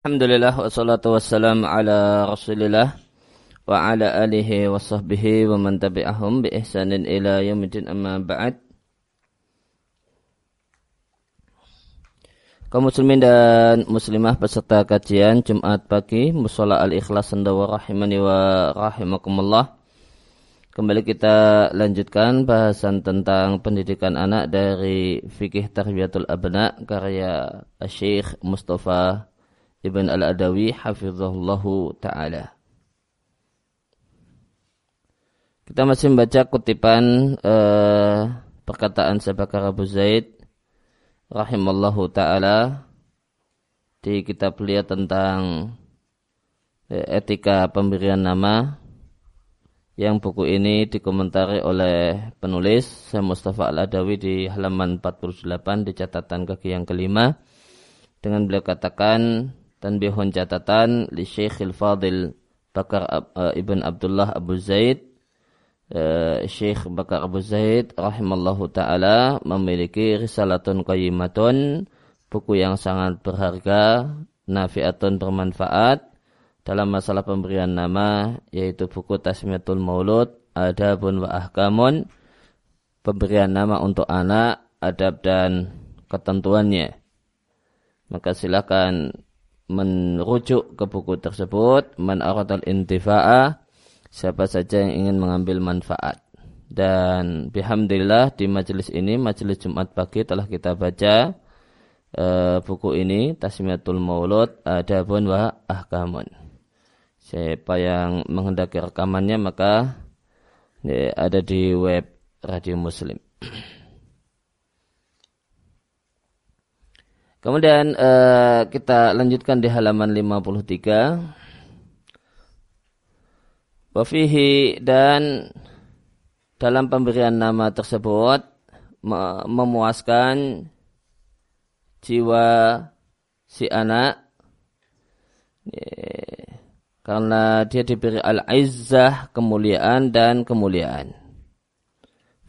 Alhamdulillah wassalatu wassalam ala rasulillah wa ala alihi wa sahbihi wa man tabi'ahum bi ihsanin ila yamidin amma ba'd. Kaum muslimin dan muslimah peserta kajian Jumat pagi Musola Al-Ikhlas Sendawa rahimani wa rahimakumullah. Kembali kita lanjutkan bahasan tentang pendidikan anak dari Fikih Tarbiyatul Abna karya Syekh Mustafa Ibn Al-Adawi hafizahullahu taala. Kita masih membaca kutipan uh, perkataan Sabakar Abu Zaid rahimallahu taala di kitab beliau tentang uh, etika pemberian nama yang buku ini dikomentari oleh penulis Syekh Mustafa Al-Adawi di halaman 48 di catatan kaki yang kelima dengan beliau katakan tanbihun catatan li Syekhil Fadil Bakar uh, Ibn Abdullah Abu Zaid. Uh, Syekh Bakar Abu Zaid rahimallahu taala memiliki risalatun qayyimatun buku yang sangat berharga nafiatun bermanfaat. Dalam masalah pemberian nama yaitu buku Tasmiyatul Maulud Adabun wa Ahkamun pemberian nama untuk anak adab dan ketentuannya. Maka silakan merujuk ke buku tersebut man aradal intifa'a siapa saja yang ingin mengambil manfaat. Dan bihamdillah di majelis ini majelis Jumat pagi telah kita baca uh, buku ini Tasmiyatul Maulud Adabun wa Ahkamun. Siapa yang menghendaki rekamannya maka ya, ada di web Radio Muslim Kemudian uh, kita lanjutkan di halaman 53. Wafihi dan dalam pemberian nama tersebut memuaskan jiwa si anak karena dia diberi al-izzah kemuliaan dan kemuliaan.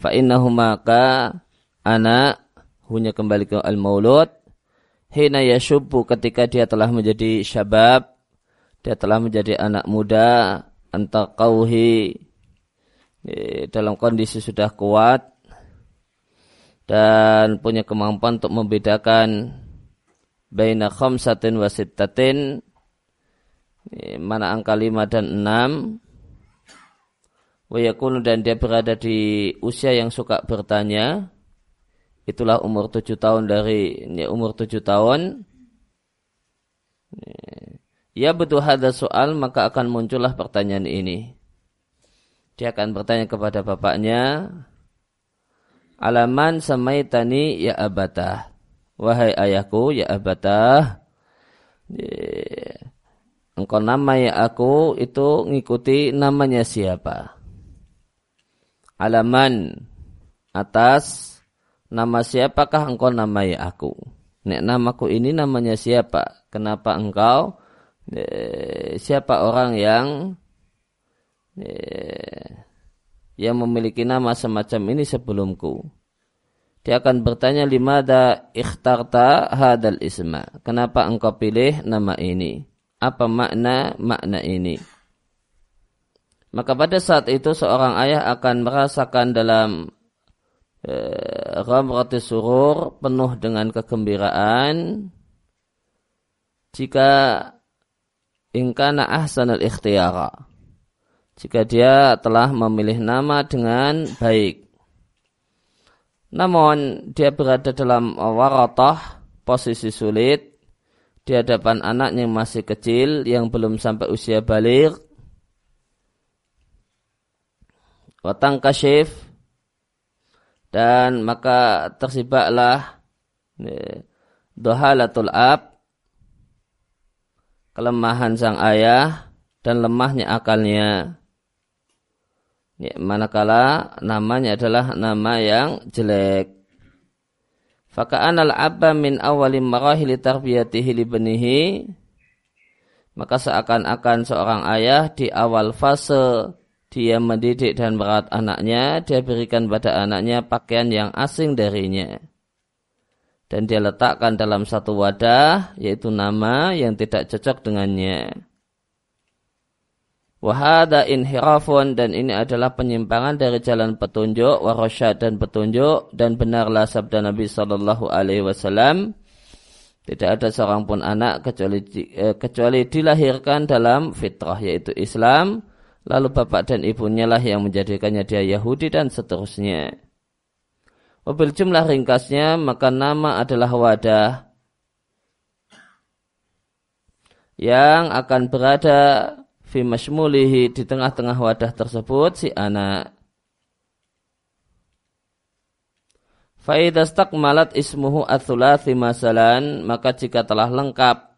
Fa'innahu maka anak hunya kembali ke al-maulud hina yashubbu ketika dia telah menjadi syabab, dia telah menjadi anak muda, antaqauhi dalam kondisi sudah kuat dan punya kemampuan untuk membedakan baina khamsatin wa sittatin mana angka lima dan enam. Wa dan dia berada di usia yang suka bertanya itulah umur tujuh tahun dari ya, umur tujuh tahun. Ya betul ada soal maka akan muncullah pertanyaan ini. Dia akan bertanya kepada bapaknya alaman samaitani ya abatah wahai ayahku ya abatah engkau nama ya aku itu ngikuti namanya siapa? Alaman atas nama siapakah engkau namai aku? Nek namaku ini namanya siapa? Kenapa engkau? E, siapa orang yang e, yang memiliki nama semacam ini sebelumku? Dia akan bertanya limada ikhtarta hadal isma. Kenapa engkau pilih nama ini? Apa makna makna ini? Maka pada saat itu seorang ayah akan merasakan dalam ghamrati surur penuh dengan kegembiraan. Jika ingkana ahsanul ikhtiyara jika dia telah memilih nama dengan baik. Namun dia berada dalam waratah posisi sulit di hadapan anaknya yang masih kecil yang belum sampai usia balik. Watang kasyif dan maka tersibaklah dohalatul ab kelemahan sang ayah dan lemahnya akalnya. Ya, manakala namanya adalah nama yang jelek. Faka'anal abba min awali marahili tarbiyatihi libenihi maka seakan-akan seorang ayah di awal fase dia mendidik dan merawat anaknya, dia berikan pada anaknya pakaian yang asing darinya. dan dia letakkan dalam satu wadah yaitu nama yang tidak cocok dengannya. Wahada inhirafun dan ini adalah penyimpangan dari jalan petunjuk, warasyad dan petunjuk dan benarlah sabda Nabi Shallallahu Alaihi Wasallam. Tidak ada seorang pun anak kecuali eh, kecuali dilahirkan dalam fitrah yaitu Islam. Lalu bapak dan ibunya lah yang menjadikannya dia Yahudi dan seterusnya. Mobil jumlah ringkasnya maka nama adalah wadah yang akan berada fi mashmulihi di tengah-tengah wadah tersebut si anak. Faidah malat ismuhu athulathi masalan maka jika telah lengkap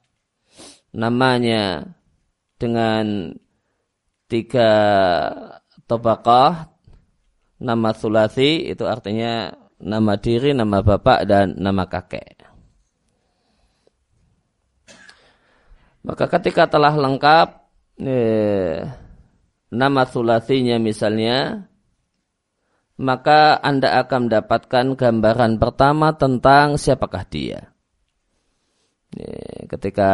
namanya dengan tiga tobakah nama thulathi itu artinya nama diri, nama bapak dan nama kakek. Maka ketika telah lengkap eh, nama sulasinya misalnya, maka Anda akan mendapatkan gambaran pertama tentang siapakah dia. Eh, ketika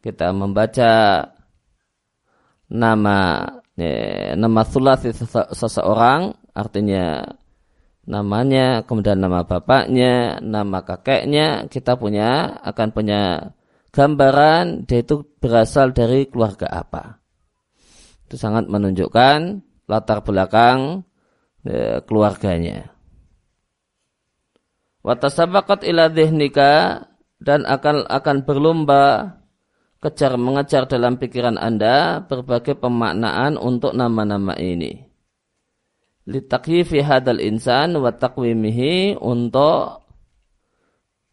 kita membaca nama eh, nama sulasi seseorang, artinya namanya, kemudian nama bapaknya, nama kakeknya, kita punya akan punya gambaran dia itu berasal dari keluarga apa. Itu sangat menunjukkan latar belakang e, keluarganya. Watasabakat ila dhihnika dan akan akan berlomba kejar mengejar dalam pikiran Anda berbagai pemaknaan untuk nama-nama ini. Litakyifi hadal insan wa takwimihi untuk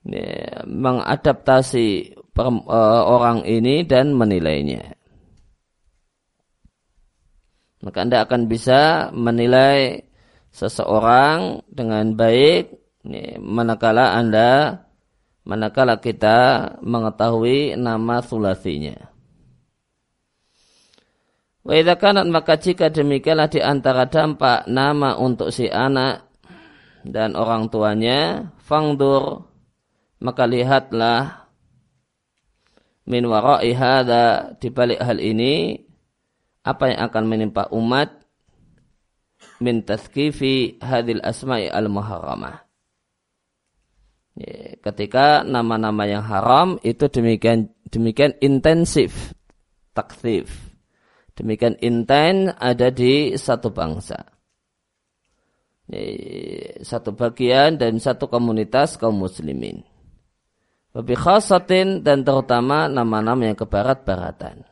ya, mengadaptasi per, uh, orang ini dan menilainya. Maka Anda akan bisa menilai seseorang dengan baik ini, manakala Anda manakala kita mengetahui nama sulasinya. Wa maka jika demikianlah di antara dampak nama untuk si anak dan orang tuanya, fangdur maka lihatlah min wara'i hadha di balik hal ini apa yang akan menimpa umat min tazkifi hadil asma'i al-muharramah. Ya, ketika nama-nama yang haram itu demikian demikian intensif taktif. Demikian intens ada di satu bangsa. Satu bagian dan satu komunitas kaum muslimin. Wabi khasatin dan terutama nama-nama yang ke barat-baratan.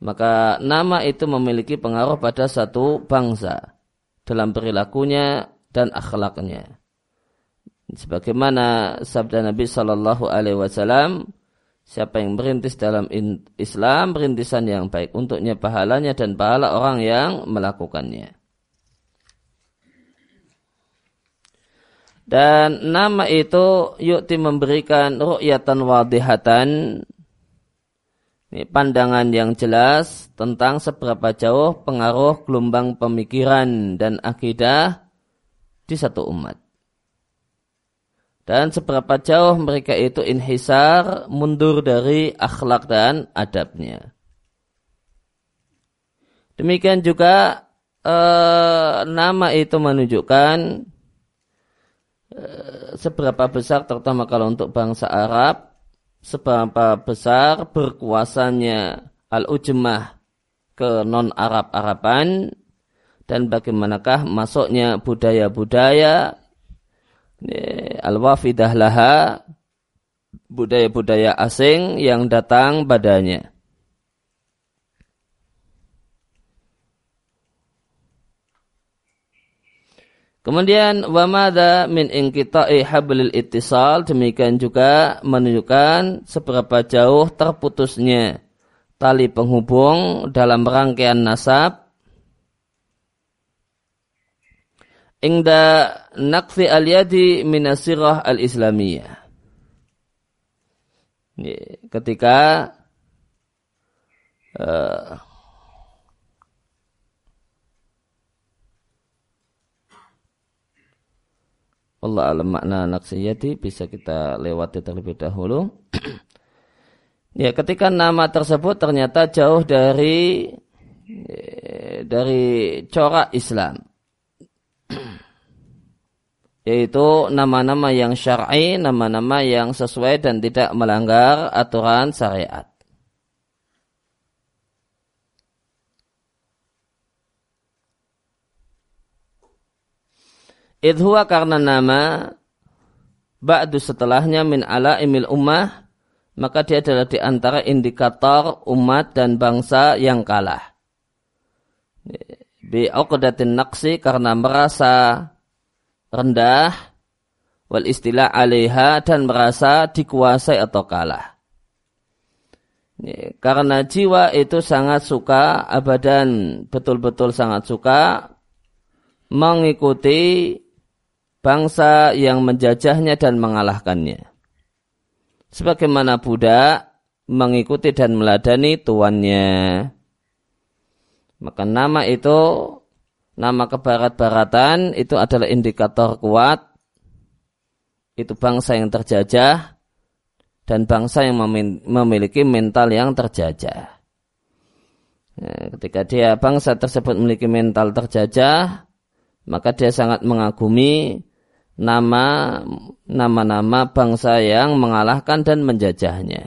Maka nama itu memiliki pengaruh pada satu bangsa dalam perilakunya dan akhlaknya. Sebagaimana sabda Nabi Shallallahu Alaihi Wasallam, siapa yang merintis dalam Islam, perintisan yang baik untuknya pahalanya dan pahala orang yang melakukannya. Dan nama itu yukti memberikan ru'yatan wadihatan. Ini pandangan yang jelas tentang seberapa jauh pengaruh gelombang pemikiran dan akidah di satu umat. Dan seberapa jauh mereka itu inhisar, mundur dari akhlak dan adabnya. Demikian juga eh, nama itu menunjukkan Eh, seberapa besar terutama kalau untuk bangsa Arab seberapa besar berkuasanya al-ujmah ke non-Arab-Araban dan bagaimanakah masuknya budaya-budaya al-wafidah laha budaya-budaya asing yang datang padanya. Kemudian wamada min ingkita'i hablil ittisal demikian juga menunjukkan seberapa jauh terputusnya tali penghubung dalam rangkaian nasab ingda naqfi al-yadi minasirah al-islamiyah. Ketika uh, Allah alam makna naksiyati bisa kita lewati terlebih dahulu. ya, ketika nama tersebut ternyata jauh dari eh, dari corak Islam. Yaitu nama-nama yang syar'i, nama-nama yang sesuai dan tidak melanggar aturan syariat. Idhuwa karena nama ba'du setelahnya min ala imil ummah maka dia adalah di antara indikator umat dan bangsa yang kalah. Bi uqdatin naqsi karena merasa rendah wal istilah alaiha dan merasa dikuasai atau kalah. Karena jiwa itu sangat suka abadan betul-betul sangat suka mengikuti bangsa yang menjajahnya dan mengalahkannya. Sebagaimana budak mengikuti dan meladani tuannya. Maka nama itu, nama kebarat-baratan itu adalah indikator kuat. Itu bangsa yang terjajah dan bangsa yang memiliki mental yang terjajah. Ya, ketika dia bangsa tersebut memiliki mental terjajah, maka dia sangat mengagumi nama nama-nama bangsa yang mengalahkan dan menjajahnya.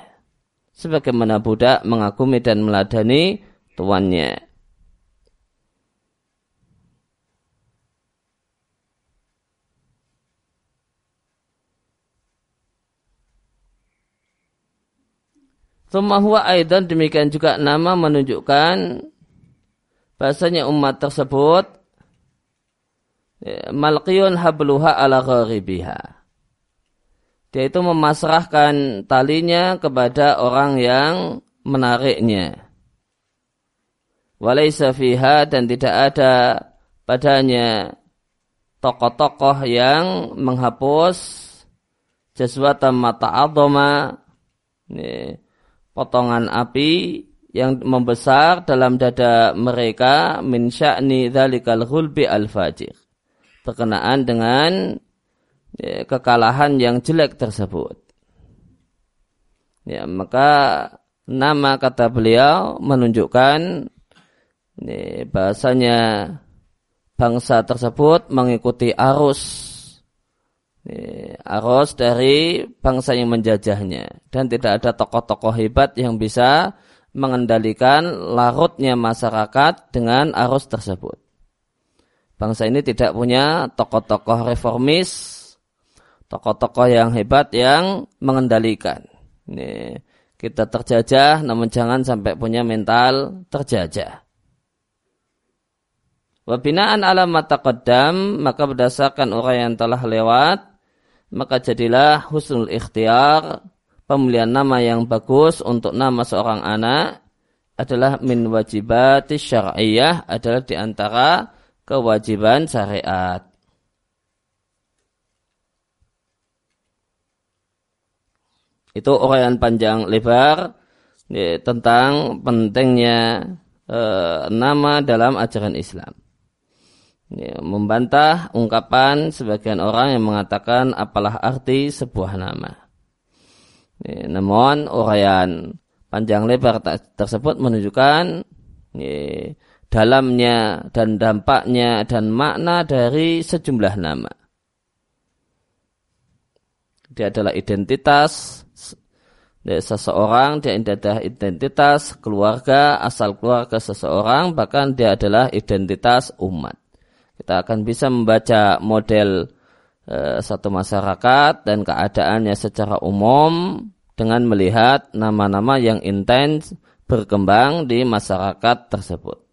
Sebagaimana budak mengagumi dan meladani tuannya. Thumma aidan demikian juga nama menunjukkan bahasanya umat tersebut malqiyun habluha ala gharibiha. Dia itu memasrahkan talinya kepada orang yang menariknya. Walaysa fiha dan tidak ada padanya tokoh-tokoh yang menghapus sesuatu mata adoma potongan api yang membesar dalam dada mereka min sya'ni dzalikal ghulbi al fajir berkenaan dengan ya, kekalahan yang jelek tersebut. Ya, maka nama kata beliau menunjukkan ya, bahasanya bangsa tersebut mengikuti arus arus dari bangsa yang menjajahnya dan tidak ada tokoh-tokoh hebat yang bisa mengendalikan larutnya masyarakat dengan arus tersebut bangsa ini tidak punya tokoh-tokoh reformis, tokoh-tokoh yang hebat yang mengendalikan. Ini kita terjajah, namun jangan sampai punya mental terjajah. Wabinaan alam mata maka berdasarkan orang yang telah lewat, maka jadilah husnul ikhtiar, pemilihan nama yang bagus untuk nama seorang anak adalah min wajibati syar'iyah adalah di antara kewajiban syariat. Itu uraian panjang lebar ya, tentang pentingnya e, nama dalam ajaran Islam. Ya, membantah ungkapan sebagian orang yang mengatakan apalah arti sebuah nama. Ya, namun uraian panjang lebar tersebut menunjukkan ya, dalamnya dan dampaknya dan makna dari sejumlah nama. Dia adalah identitas dari seseorang, dia adalah identitas keluarga, asal keluarga seseorang, bahkan dia adalah identitas umat. Kita akan bisa membaca model e, satu masyarakat dan keadaannya secara umum dengan melihat nama-nama yang intens berkembang di masyarakat tersebut.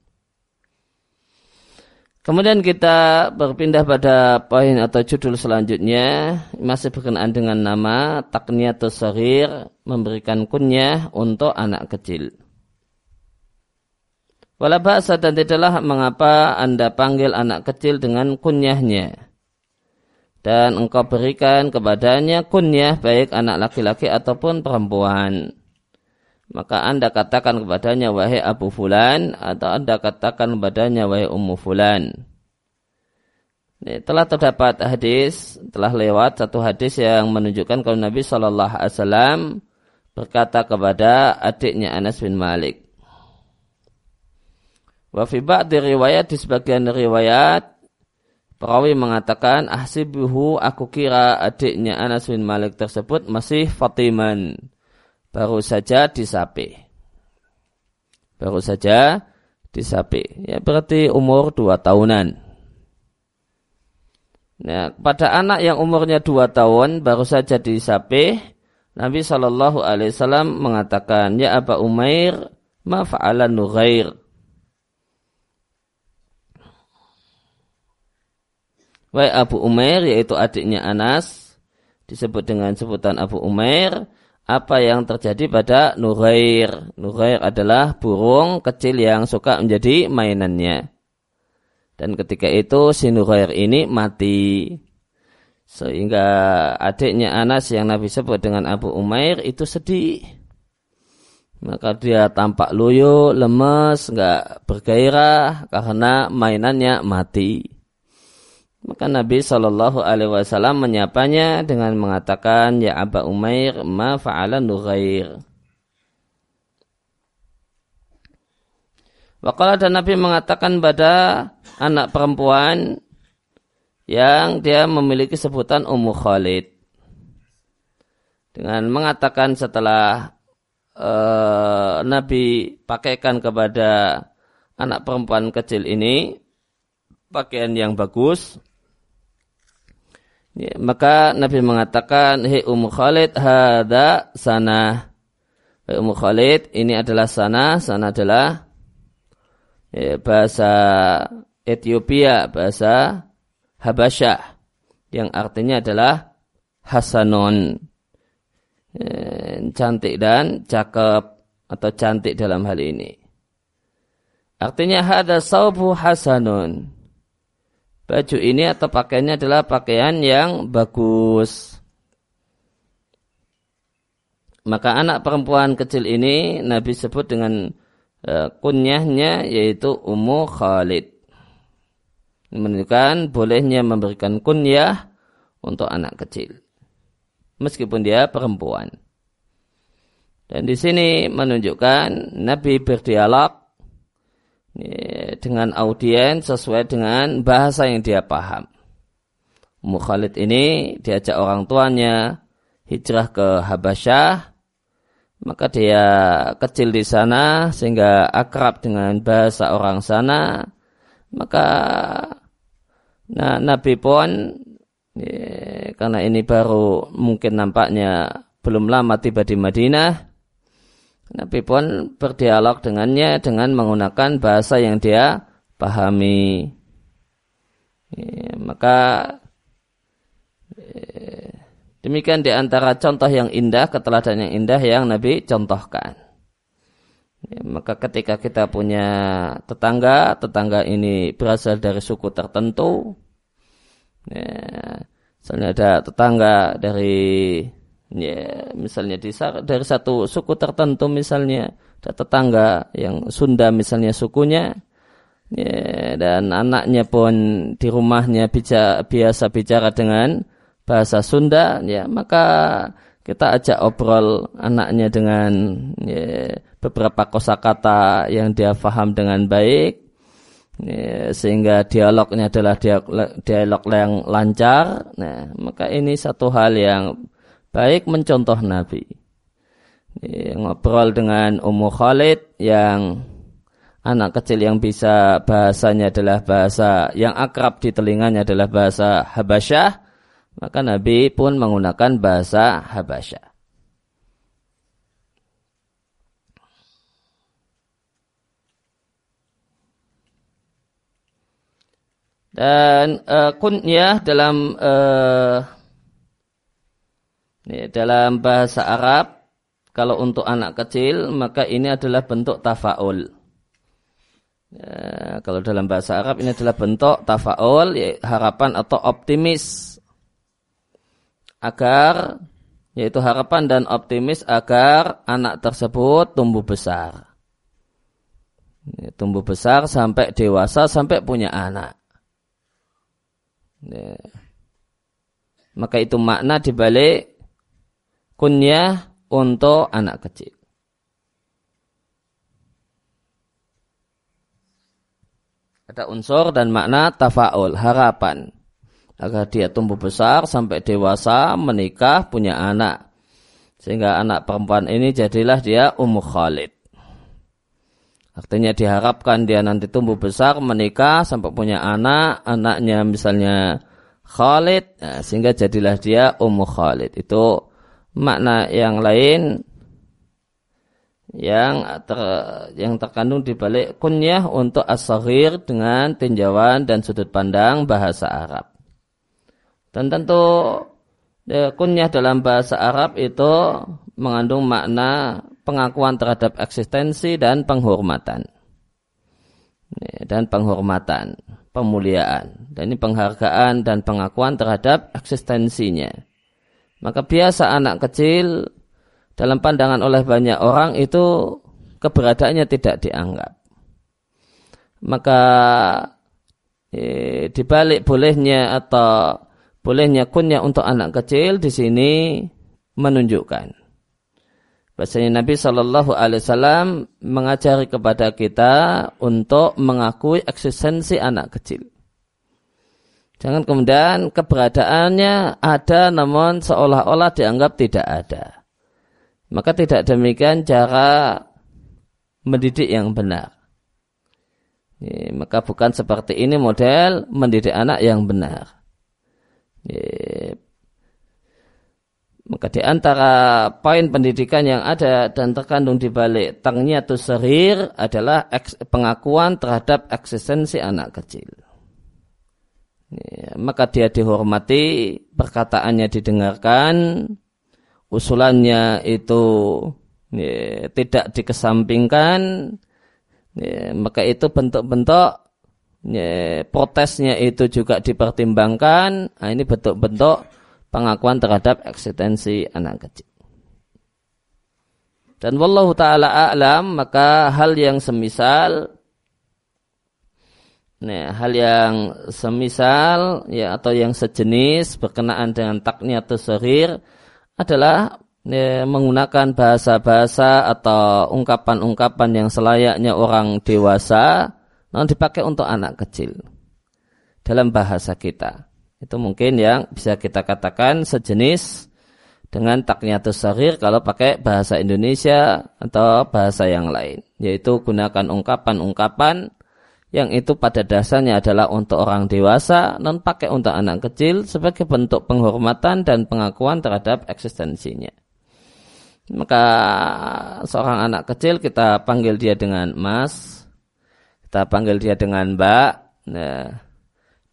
Kemudian kita berpindah pada poin atau judul selanjutnya masih berkenaan dengan nama takniyatus sarir memberikan kunyah untuk anak kecil. Wala dan tidaklah mengapa Anda panggil anak kecil dengan kunyahnya. Dan engkau berikan kepadanya kunyah baik anak laki-laki ataupun perempuan maka anda katakan kepadanya wahai Abu Fulan atau anda katakan kepadanya wahai Ummu Fulan. Ini telah terdapat hadis, telah lewat satu hadis yang menunjukkan kalau Nabi Shallallahu Alaihi Wasallam berkata kepada adiknya Anas bin Malik. Wafibak di riwayat di sebagian riwayat perawi mengatakan ahsibuhu aku kira adiknya Anas bin Malik tersebut masih Fatiman baru saja disapi. Baru saja disapi. Ya berarti umur dua tahunan. Nah, pada anak yang umurnya dua tahun baru saja disapih, Nabi Shallallahu Alaihi Wasallam mengatakan, Ya Aba Umair, ma fa'ala. Wahai Abu Umair, yaitu adiknya Anas, disebut dengan sebutan Abu Umair, apa yang terjadi pada Nughair. Nughair adalah burung kecil yang suka menjadi mainannya. Dan ketika itu si Nughair ini mati. Sehingga adiknya Anas yang Nabi sebut dengan Abu Umair itu sedih. Maka dia tampak loyo, lemes, nggak bergairah karena mainannya mati. Maka Nabi Shallallahu Alaihi Wasallam menyapanya dengan mengatakan, Ya Aba Umair, ma fa'ala Nughair. Wakala dan Nabi mengatakan pada anak perempuan yang dia memiliki sebutan Ummu Khalid. Dengan mengatakan setelah uh, Nabi pakaikan kepada anak perempuan kecil ini pakaian yang bagus, ya, maka Nabi mengatakan, Hei Ummu Khalid, hada sana. Hei Ummu Khalid, ini adalah sana, sana adalah ya, bahasa Ethiopia, bahasa Habasyah yang artinya adalah Hasanon ya, cantik dan cakep atau cantik dalam hal ini. Artinya ada saubu hasanun. Baju ini atau pakaiannya adalah pakaian yang bagus. Maka anak perempuan kecil ini Nabi sebut dengan Eh, kunyahnya yaitu Ummu Khalid. Menunjukkan bolehnya memberikan kunyah untuk anak kecil. Meskipun dia perempuan. Dan di sini menunjukkan Nabi berdialog dengan audiens sesuai dengan bahasa yang dia paham. Ummu Khalid ini diajak orang tuanya hijrah ke Habasyah maka dia kecil di sana sehingga akrab dengan bahasa orang sana maka nah, Nabi pun ya, karena ini baru mungkin nampaknya belum lama tiba di Madinah Nabi pun berdialog dengannya dengan menggunakan bahasa yang dia pahami ya, maka ya, Demikian di antara contoh yang indah, keteladanan yang indah yang Nabi contohkan. Ya, maka ketika kita punya tetangga, tetangga ini berasal dari suku tertentu. Ya, misalnya ada tetangga dari ya, misalnya di, dari satu suku tertentu misalnya ada tetangga yang Sunda misalnya sukunya ya, dan anaknya pun di rumahnya bicara, biasa bicara dengan bahasa Sunda, ya maka kita ajak obrol anaknya dengan ya, beberapa kosakata yang dia faham dengan baik, ya, sehingga dialognya adalah dialog, dialog yang lancar. Nah, maka ini satu hal yang baik mencontoh Nabi. Ngobrol dengan Ummu Khalid yang anak kecil yang bisa bahasanya adalah bahasa yang akrab di telinganya adalah bahasa Habasyah maka Nabi pun menggunakan bahasa Habasya. Dan uh, kunyah dalam uh, dalam bahasa Arab kalau untuk anak kecil maka ini adalah bentuk tafaul. Ya, kalau dalam bahasa Arab ini adalah bentuk tafaul, ya, harapan atau optimis agar yaitu harapan dan optimis agar anak tersebut tumbuh besar. Tumbuh besar sampai dewasa sampai punya anak. Ya. Maka itu makna dibalik kunyah untuk anak kecil. Ada unsur dan makna tafaul, harapan. Agar dia tumbuh besar sampai dewasa, menikah, punya anak. Sehingga anak perempuan ini jadilah dia Ummu Khalid. Artinya diharapkan dia nanti tumbuh besar, menikah, sampai punya anak, anaknya misalnya Khalid, nah, sehingga jadilah dia Ummu Khalid. Itu makna yang lain yang ter, yang terkandung di balik kunyah untuk as dengan tinjauan dan sudut pandang bahasa Arab. Dan tentu ya, kunyah dalam bahasa Arab itu mengandung makna pengakuan terhadap eksistensi dan penghormatan. Ya, dan penghormatan, pemuliaan. Dan ini penghargaan dan pengakuan terhadap eksistensinya. Maka biasa anak kecil dalam pandangan oleh banyak orang itu keberadaannya tidak dianggap. Maka eh, dibalik bolehnya atau bolehnya kunyah untuk anak kecil di sini menunjukkan Bahasanya Nabi Shallallahu Alaihi Wasallam mengajari kepada kita untuk mengakui eksistensi anak kecil. Jangan kemudian keberadaannya ada namun seolah-olah dianggap tidak ada. Maka tidak demikian cara mendidik yang benar. Ya, maka bukan seperti ini model mendidik anak yang benar. Ya, maka di antara poin pendidikan yang ada dan terkandung di balik tangnya atau serir adalah pengakuan terhadap eksistensi anak kecil. Maka dia dihormati, perkataannya didengarkan, usulannya itu ya, tidak dikesampingkan, ya, maka itu bentuk-bentuk ya, protesnya itu juga dipertimbangkan. Nah, ini bentuk-bentuk pengakuan terhadap eksistensi anak kecil. Dan wallahu taala a'lam maka hal yang semisal Nah, hal yang semisal ya atau yang sejenis berkenaan dengan takniatus serir adalah ya, menggunakan bahasa-bahasa atau ungkapan-ungkapan yang selayaknya orang dewasa, namun dipakai untuk anak kecil dalam bahasa kita. Itu mungkin yang bisa kita katakan sejenis dengan takniatus sarir kalau pakai bahasa Indonesia atau bahasa yang lain. Yaitu gunakan ungkapan-ungkapan yang itu pada dasarnya adalah untuk orang dewasa non pakai untuk anak kecil sebagai bentuk penghormatan dan pengakuan terhadap eksistensinya. Maka seorang anak kecil kita panggil dia dengan mas, kita panggil dia dengan mbak, nah,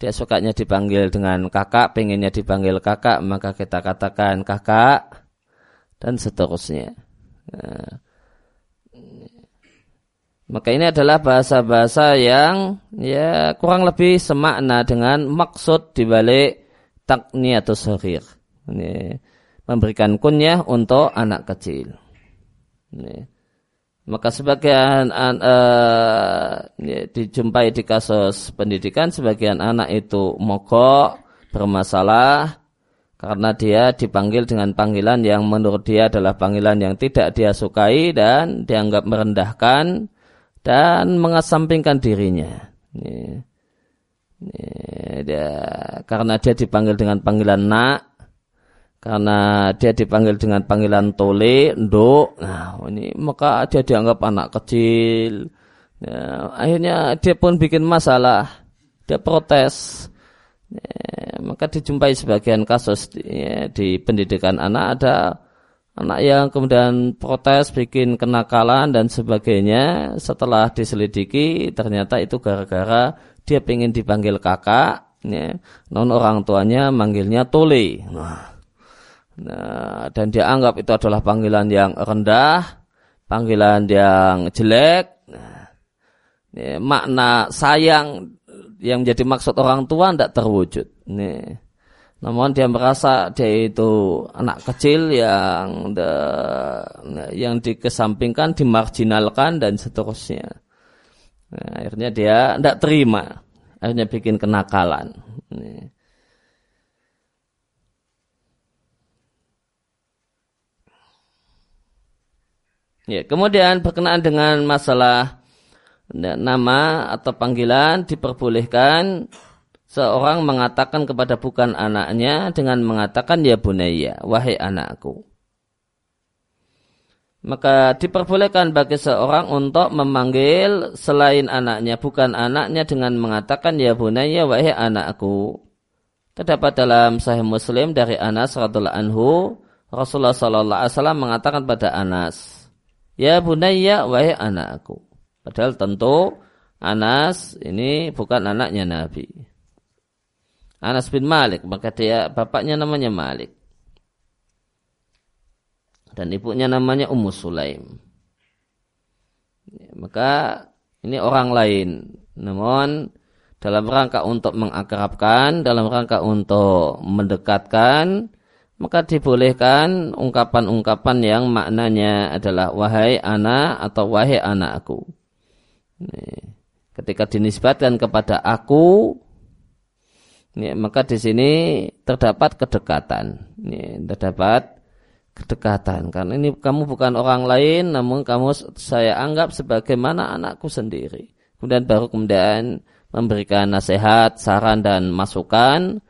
dia sukanya dipanggil dengan kakak, pengennya dipanggil kakak, maka kita katakan kakak, dan seterusnya. Nah, maka ini adalah bahasa-bahasa yang ya kurang lebih semakna dengan maksud dibalik takniatus sahir. Ini memberikan kunyah untuk anak kecil. Ini. Maka sebagian uh, dijumpai di kasus pendidikan sebagian anak itu mogok bermasalah karena dia dipanggil dengan panggilan yang menurut dia adalah panggilan yang tidak dia sukai dan dianggap merendahkan dan mengesampingkan dirinya. Ini, ini, dia, karena dia dipanggil dengan panggilan nak, karena dia dipanggil dengan panggilan tole, nduk, nah ini maka dia dianggap anak kecil. Ya, akhirnya dia pun bikin masalah, dia protes. Ya, maka dijumpai sebagian kasus ya, di pendidikan anak ada anak yang kemudian protes bikin kenakalan dan sebagainya setelah diselidiki ternyata itu gara-gara dia pengen dipanggil kakak ya, non orang tuanya manggilnya tole nah, nah, dan dia anggap itu adalah panggilan yang rendah panggilan yang jelek. Nah, ya, makna sayang yang menjadi maksud orang tua tidak terwujud nih namun dia merasa dia itu anak kecil yang de, yang dikesampingkan, dimarginalkan dan seterusnya. Nah, akhirnya dia tidak terima, akhirnya bikin kenakalan. Ya, kemudian berkenaan dengan masalah eh, nama atau panggilan diperbolehkan seorang mengatakan kepada bukan anaknya dengan mengatakan ya bunaya, wahai anakku. Maka diperbolehkan bagi seorang untuk memanggil selain anaknya, bukan anaknya dengan mengatakan ya bunaya, wahai anakku. Terdapat dalam Sahih Muslim dari Anas radhiallahu anhu, Rasulullah sallallahu alaihi wasallam mengatakan pada Anas, "Ya bunaya, wahai anakku." Padahal tentu Anas ini bukan anaknya Nabi. Anas bin Malik, maka dia bapaknya namanya Malik. Dan ibunya namanya Ummu Sulaim. Ya, maka ini orang lain. Namun dalam rangka untuk mengakrabkan, dalam rangka untuk mendekatkan, maka dibolehkan ungkapan-ungkapan yang maknanya adalah wahai anak atau wahai anakku. Ketika dinisbatkan kepada aku, Ya, maka di sini terdapat kedekatan. Ya, terdapat kedekatan. Karena ini kamu bukan orang lain, namun kamu saya anggap sebagaimana anakku sendiri. Kemudian baru kemudian memberikan nasihat, saran dan masukan.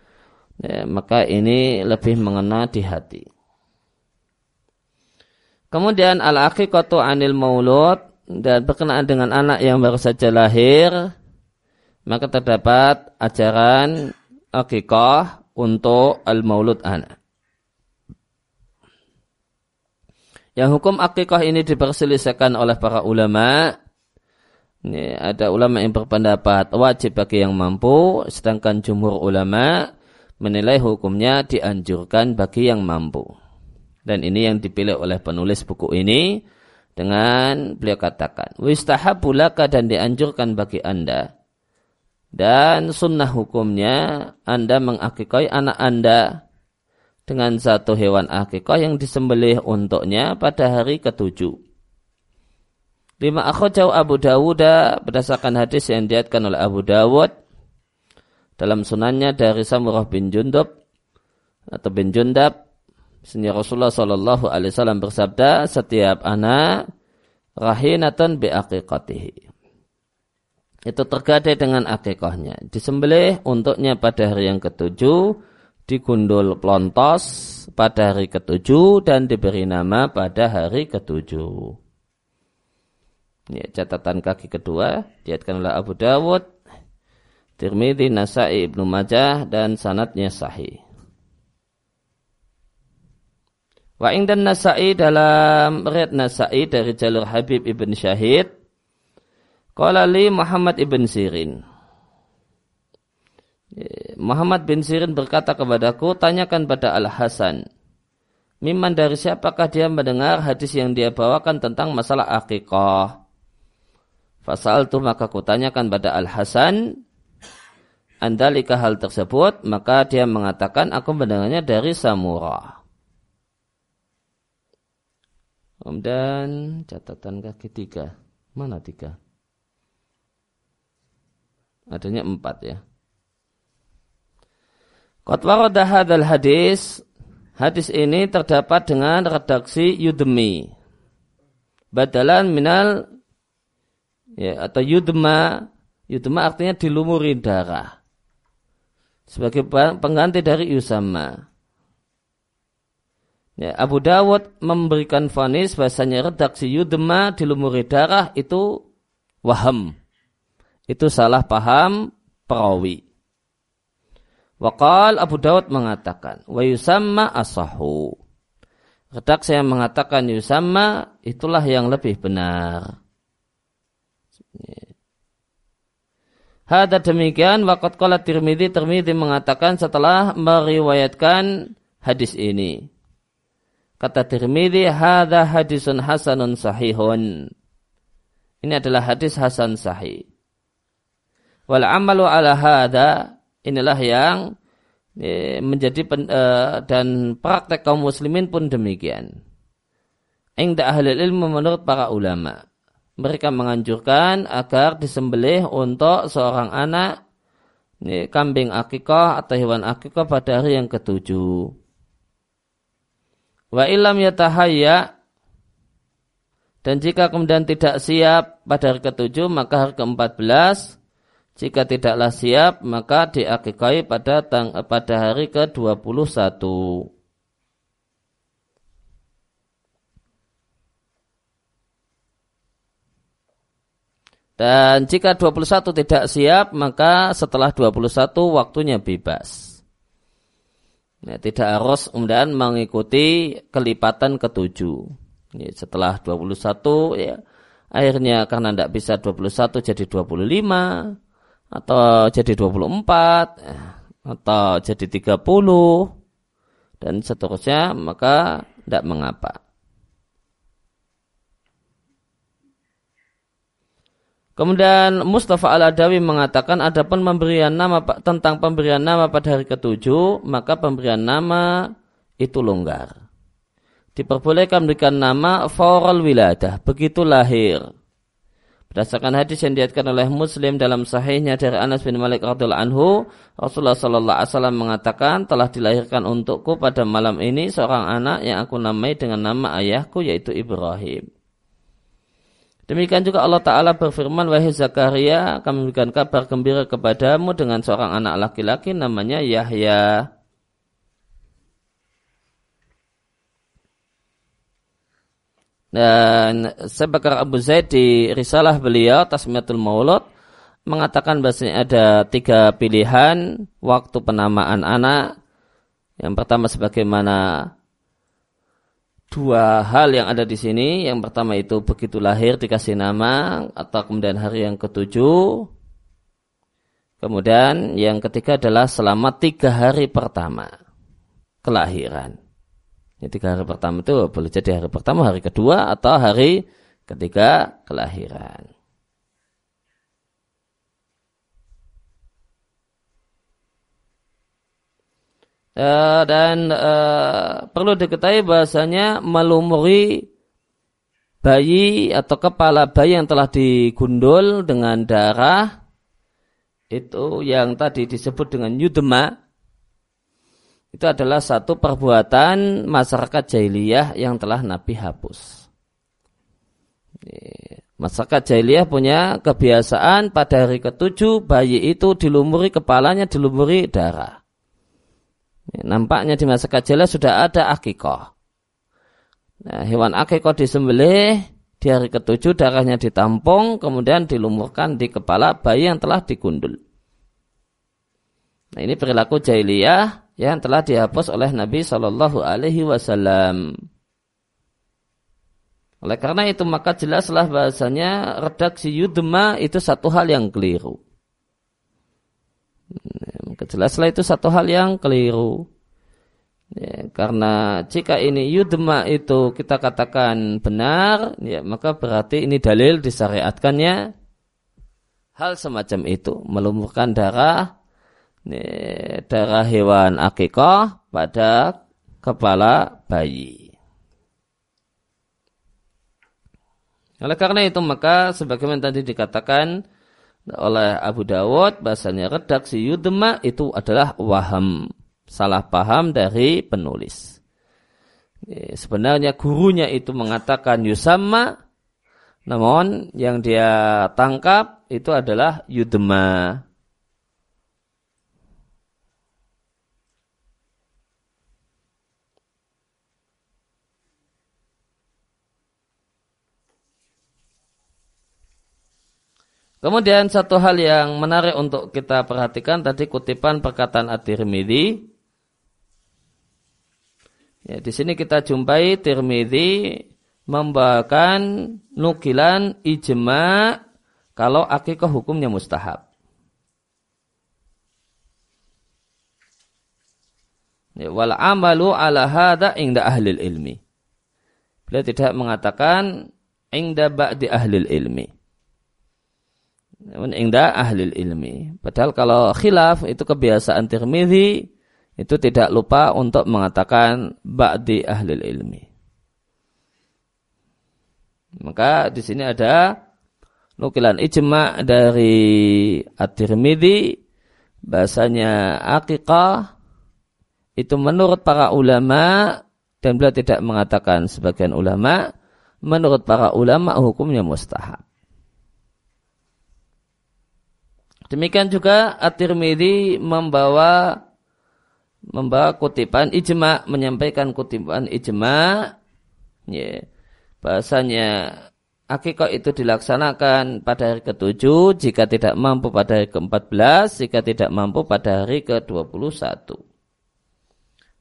Ya, maka ini lebih mengena di hati. Kemudian al-aqiqatu anil maulud dan berkenaan dengan anak yang baru saja lahir, maka terdapat ajaran akikah untuk al-maulud anak. Yang hukum akikah ini diperselisihkan oleh para ulama. Ini ada ulama yang berpendapat wajib bagi yang mampu, sedangkan jumhur ulama menilai hukumnya dianjurkan bagi yang mampu. Dan ini yang dipilih oleh penulis buku ini dengan beliau katakan, wistahabulaka dan dianjurkan bagi anda dan sunnah hukumnya Anda mengakikai anak Anda dengan satu hewan akikah yang disembelih untuknya pada hari ketujuh. Lima akhojau Abu Dawud berdasarkan hadis yang diatkan oleh Abu Dawud dalam sunannya dari Samurah bin Jundub atau bin Jundab Sehingga Rasulullah Shallallahu Alaihi Wasallam bersabda, setiap anak rahinatan bi aqiqatihi itu tergadai dengan akikahnya. Disembelih untuknya pada hari yang ketujuh, digundul plontos pada hari ketujuh dan diberi nama pada hari ketujuh. Ya, catatan kaki kedua diatkan oleh Abu Dawud, Tirmidzi, Nasai, Ibnu Majah dan sanatnya sahih. Wa dan Nasai dalam riad Nasai dari jalur Habib ibn Syahid Qala li Muhammad ibn Sirin. Muhammad bin Sirin berkata kepadaku, tanyakan pada Al-Hasan. Miman dari siapakah dia mendengar hadis yang dia bawakan tentang masalah akikah? Fasal tu maka kutanyakan pada Al-Hasan. Andalika hal tersebut, maka dia mengatakan aku mendengarnya dari Samura. Kemudian catatan kaki tiga. Mana tiga? Adanya empat ya. Qad warada hadal hadis Hadis ini terdapat dengan redaksi Yudmi. Badalan minal ya atau Yudma. Yudma artinya dilumuri darah. Sebagai pengganti dari Yusama. Ya, Abu Dawud memberikan vonis bahasanya redaksi Yudma dilumuri darah itu waham itu salah paham perawi. Wakal Abu Daud mengatakan, wa yusamma asahu. Redaksi yang mengatakan yusamma itulah yang lebih benar. Hada demikian waqat qala Tirmidzi Tirmidzi mengatakan setelah meriwayatkan hadis ini. Kata Tirmidzi hada hadisun hasanun sahihun. Ini adalah hadis hasan sahih. Wal amalu ala hada inilah yang e, menjadi pen, e, dan praktek kaum muslimin pun demikian. Ingda ahli ilmu menurut para ulama. Mereka menganjurkan agar disembelih untuk seorang anak ini, kambing akikah atau hewan akikah pada hari yang ketujuh. Wa ilam yatahaya Dan jika kemudian tidak siap pada hari ketujuh, maka hari ke-14. Jika tidaklah siap, maka diakikai pada tang pada hari ke-21. Dan jika 21 tidak siap, maka setelah 21 waktunya bebas. Ya, tidak harus kemudian mengikuti kelipatan ketujuh. Ya, setelah 21 ya akhirnya karena tidak bisa 21 jadi 25 atau jadi 24 ya, atau jadi 30 dan seterusnya maka tidak mengapa. Kemudian Mustafa Al-Adawi mengatakan adapun pemberian nama tentang pemberian nama pada hari ketujuh maka pemberian nama itu longgar diperbolehkan memberikan nama Faural Wiladah, begitu lahir. Berdasarkan hadis yang diatkan oleh Muslim dalam sahihnya dari Anas bin Malik radhiallahu anhu, Rasulullah wasallam mengatakan telah dilahirkan untukku pada malam ini seorang anak yang aku namai dengan nama ayahku yaitu Ibrahim. Demikian juga Allah Ta'ala berfirman, Wahai Zakaria, kami memberikan kabar gembira kepadamu dengan seorang anak laki-laki namanya Yahya. Dan Sebakar Abu Zaid di risalah beliau Tasmiyatul Maulud mengatakan bahasanya ada tiga pilihan waktu penamaan anak. Yang pertama sebagaimana dua hal yang ada di sini. Yang pertama itu begitu lahir dikasih nama atau kemudian hari yang ketujuh. Kemudian yang ketiga adalah selama tiga hari pertama kelahiran. Ini tiga hari pertama itu boleh jadi hari pertama, hari kedua, atau hari ketiga kelahiran. Uh, dan uh, perlu diketahui bahasanya melumuri bayi atau kepala bayi yang telah digundul dengan darah itu yang tadi disebut dengan yudma itu adalah satu perbuatan masyarakat jahiliyah yang telah Nabi hapus. Masyarakat jahiliyah punya kebiasaan pada hari ketujuh bayi itu dilumuri kepalanya dilumuri darah. Nampaknya di masyarakat jahiliyah sudah ada akikoh. Nah, hewan akikoh disembelih di hari ketujuh darahnya ditampung kemudian dilumurkan di kepala bayi yang telah digundul. Nah ini perilaku jahiliyah yang telah dihapus oleh Nabi Shallallahu Alaihi Wasallam. Oleh karena itu maka jelaslah bahasanya redaksi yudma itu satu hal yang keliru. Maka jelaslah itu satu hal yang keliru. Ya, karena jika ini yudma itu kita katakan benar, ya, maka berarti ini dalil disyariatkannya hal semacam itu melumurkan darah darah hewan akikah pada kepala bayi. Oleh karena itu maka sebagaimana tadi dikatakan oleh Abu Dawud bahasanya redaksi yudma itu adalah waham salah paham dari penulis. Sebenarnya gurunya itu mengatakan yusama namun yang dia tangkap itu adalah yudma. Kemudian satu hal yang menarik untuk kita perhatikan tadi kutipan perkataan At-Tirmidzi. Ya, di sini kita jumpai Tirmidzi membawakan nukilan ijma kalau akikah hukumnya mustahab. Ya, wal amalu ala hada ingda ahli ilmi. Beliau tidak mengatakan ingda ba'di ahli ilmi. Indah ahli ilmi. Padahal kalau khilaf itu kebiasaan Tirmidzi itu tidak lupa untuk mengatakan ba'di ahli ilmi. Maka di sini ada nukilan ijma dari At-Tirmidzi bahasanya akikah itu menurut para ulama dan beliau tidak mengatakan sebagian ulama menurut para ulama hukumnya mustahab. Demikian juga At-Tirmidzi membawa membawa kutipan ijma menyampaikan kutipan ijma. Ya bahasanya akikah itu dilaksanakan pada hari ke-7 jika tidak mampu pada hari ke-14 jika tidak mampu pada hari ke-21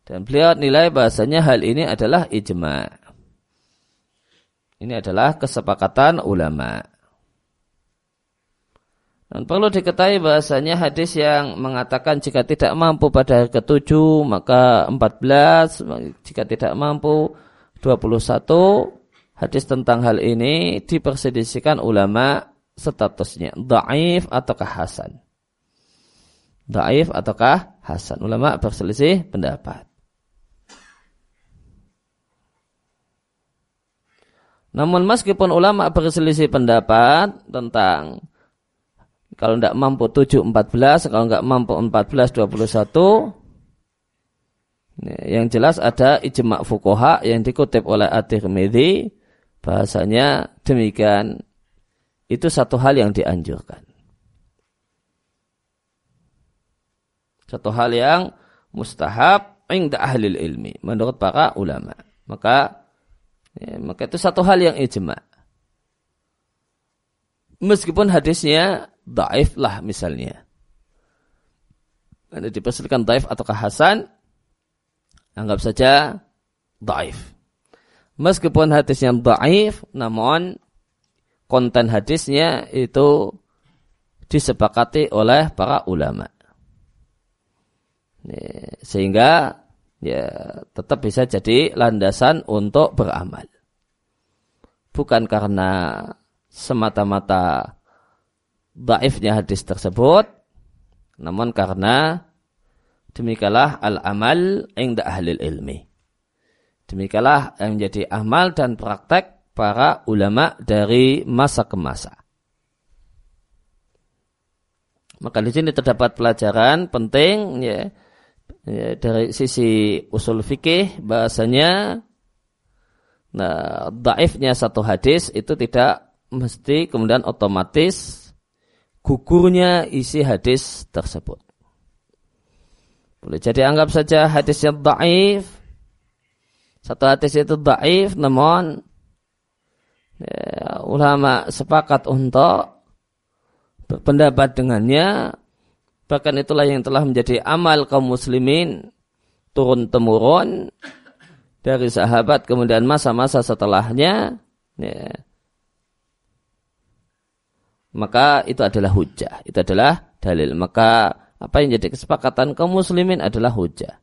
dan beliau nilai bahasanya hal ini adalah ijma. Ini adalah kesepakatan ulama dan perlu diketahui bahasanya hadis yang mengatakan jika tidak mampu pada hari ke-7 maka 14, jika tidak mampu 21 hadis tentang hal ini diperselisihkan ulama statusnya daif ataukah hasan. Daif ataukah hasan. Ulama berselisih pendapat. Namun meskipun ulama berselisih pendapat tentang kalau tidak mampu 7, 14. Kalau tidak mampu 14, 21. Yang jelas ada ijma' fukoha yang dikutip oleh At-Tirmidzi. Bahasanya demikian. Itu satu hal yang dianjurkan. Satu hal yang mustahab inda ahli ilmi. Menurut para ulama. Maka ya, maka itu satu hal yang ijma' meskipun hadisnya daif lah misalnya. Ada dipersilakan daif ataukah hasan, anggap saja daif. Meskipun hadisnya daif, namun konten hadisnya itu disepakati oleh para ulama. Sehingga ya tetap bisa jadi landasan untuk beramal. Bukan karena semata-mata daifnya hadis tersebut. Namun karena demikianlah al-amal inda ahli ilmi. Demikianlah yang menjadi amal dan praktek para ulama dari masa ke masa. Maka di sini terdapat pelajaran penting ya, ya dari sisi usul fikih bahasanya nah daifnya satu hadis itu tidak mesti kemudian otomatis gugurnya isi hadis tersebut. Boleh jadi anggap saja hadis yang daif. Satu hadis itu daif namun ya, ulama sepakat untuk berpendapat dengannya. Bahkan itulah yang telah menjadi amal kaum muslimin turun temurun dari sahabat kemudian masa-masa setelahnya. Ya, maka itu adalah hujah, itu adalah dalil. Maka apa yang jadi kesepakatan kaum muslimin adalah hujah.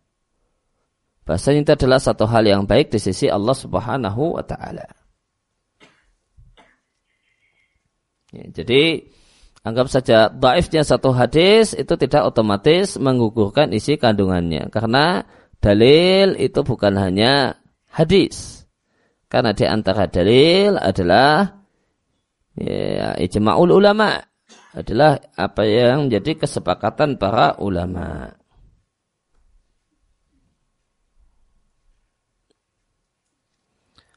Bahasanya itu adalah satu hal yang baik di sisi Allah Subhanahu wa taala. Ya, jadi anggap saja daifnya satu hadis itu tidak otomatis menggugurkan isi kandungannya karena dalil itu bukan hanya hadis. Karena di antara dalil adalah ya, ijma'ul ulama adalah apa yang menjadi kesepakatan para ulama.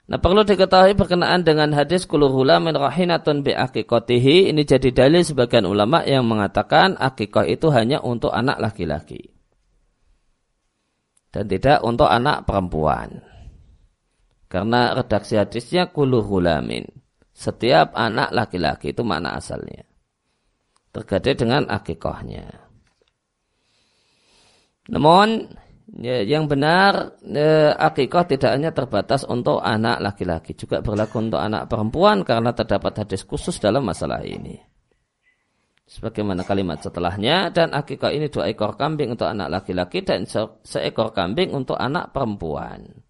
Nah perlu diketahui berkenaan dengan hadis kuluhula min rahinatun bi akikotihi ini jadi dalil sebagian ulama yang mengatakan akikah itu hanya untuk anak laki-laki dan tidak untuk anak perempuan. Karena redaksi hadisnya kuluhulamin. Setiap anak laki-laki itu mana asalnya. Terkait dengan akikahnya. Namun ya, yang benar ya, akikah tidak hanya terbatas untuk anak laki-laki. Juga berlaku untuk anak perempuan karena terdapat hadis khusus dalam masalah ini. Sebagaimana kalimat setelahnya dan akikah ini dua ekor kambing untuk anak laki-laki dan seekor kambing untuk anak perempuan.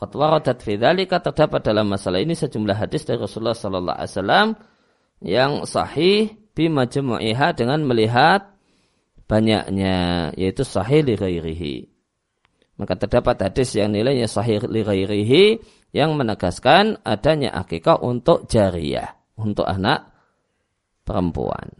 Qad waradat fi dzalika terdapat dalam masalah ini sejumlah hadis dari Rasulullah sallallahu alaihi wasallam yang sahih bi majmu'iha dengan melihat banyaknya yaitu sahih li ghairihi. Maka terdapat hadis yang nilainya sahih li ghairihi yang menegaskan adanya akikah untuk jariyah, untuk anak perempuan.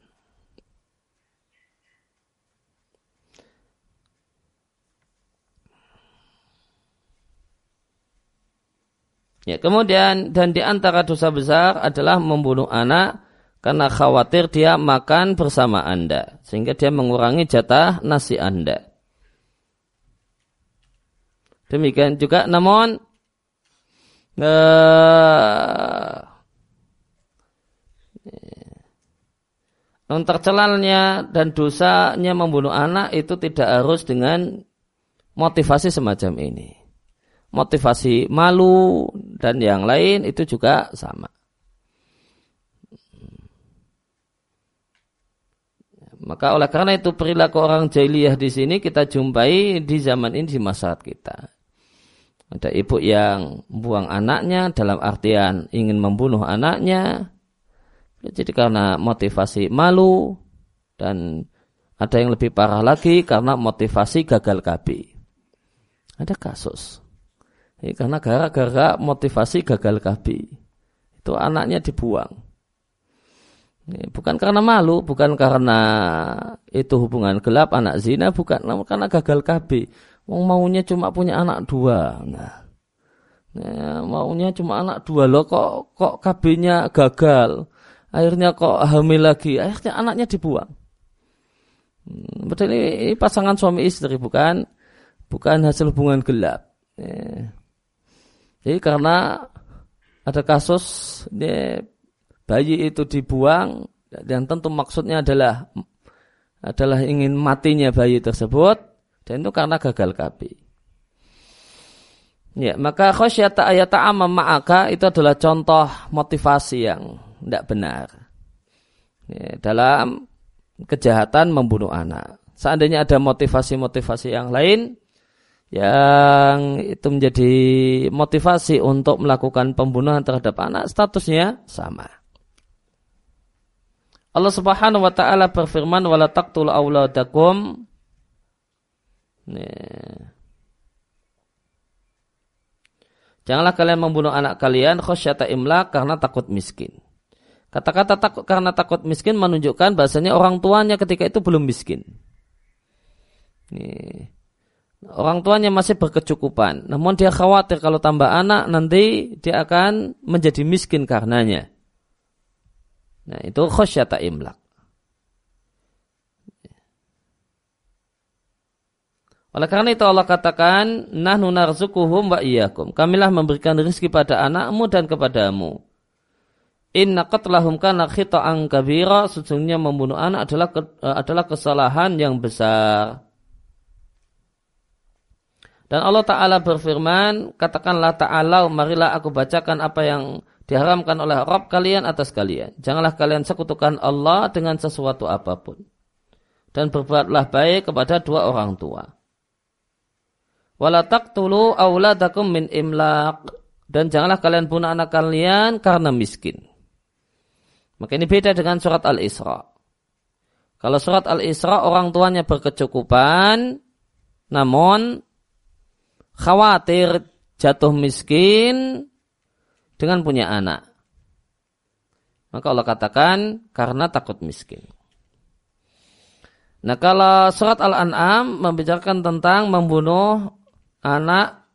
Ya, kemudian dan di antara dosa besar adalah membunuh anak karena khawatir dia makan bersama Anda sehingga dia mengurangi jatah nasi Anda. Demikian juga namun uh, tercelalnya dan dosanya membunuh anak itu tidak harus dengan motivasi semacam ini. Motivasi malu dan yang lain itu juga sama. Maka oleh karena itu perilaku orang jahiliyah di sini kita jumpai di zaman ini di masyarakat kita. Ada ibu yang buang anaknya dalam artian ingin membunuh anaknya, jadi karena motivasi malu dan ada yang lebih parah lagi karena motivasi gagal KB. Ada kasus. Ini karena gara-gara motivasi gagal KB. Itu anaknya dibuang. Ini bukan karena malu, bukan karena itu hubungan gelap anak zina, bukan namun karena gagal KB. Wong maunya cuma punya anak dua. Nah, ya, maunya cuma anak dua loh kok kok KB-nya gagal akhirnya kok hamil lagi, akhirnya anaknya dibuang. Hmm, betul ini, pasangan suami istri bukan bukan hasil hubungan gelap. Ya. Jadi karena ada kasus ya, bayi itu dibuang dan tentu maksudnya adalah adalah ingin matinya bayi tersebut dan itu karena gagal KB. Ya, maka khasyata ayat amam ma'aka itu adalah contoh motivasi yang tidak benar ya, dalam kejahatan membunuh anak. Seandainya ada motivasi-motivasi yang lain yang itu menjadi motivasi untuk melakukan pembunuhan terhadap anak, statusnya sama. Allah Subhanahu wa taala berfirman wala taqtul auladakum Janganlah kalian membunuh anak kalian khasyata imlak karena takut miskin. Kata-kata takut karena takut miskin menunjukkan bahasanya orang tuanya ketika itu belum miskin. Nih. Orang tuanya masih berkecukupan, namun dia khawatir kalau tambah anak nanti dia akan menjadi miskin karenanya. Nah, itu khosyata imlak. Oleh karena itu Allah katakan, Nahnu narzukuhum wa iyyakum. Kamilah memberikan rezeki pada anakmu dan kepadamu. Inna qatlahum kana khita'an kabira sesungguhnya membunuh anak adalah eh, adalah kesalahan yang besar. Dan Allah Ta'ala berfirman, katakanlah Ta'ala, marilah aku bacakan apa yang diharamkan oleh Rabb kalian atas kalian. Janganlah kalian sekutukan Allah dengan sesuatu apa pun. Dan berbuatlah baik kepada dua orang tua. Wala taqtulu awladakum min imlaq. Dan janganlah kalian bunuh anak kalian karena miskin. Maka ini beda dengan surat Al-Isra. Kalau surat Al-Isra orang tuanya berkecukupan, namun khawatir jatuh miskin dengan punya anak. Maka Allah katakan karena takut miskin. Nah kalau surat Al-An'am membicarakan tentang membunuh anak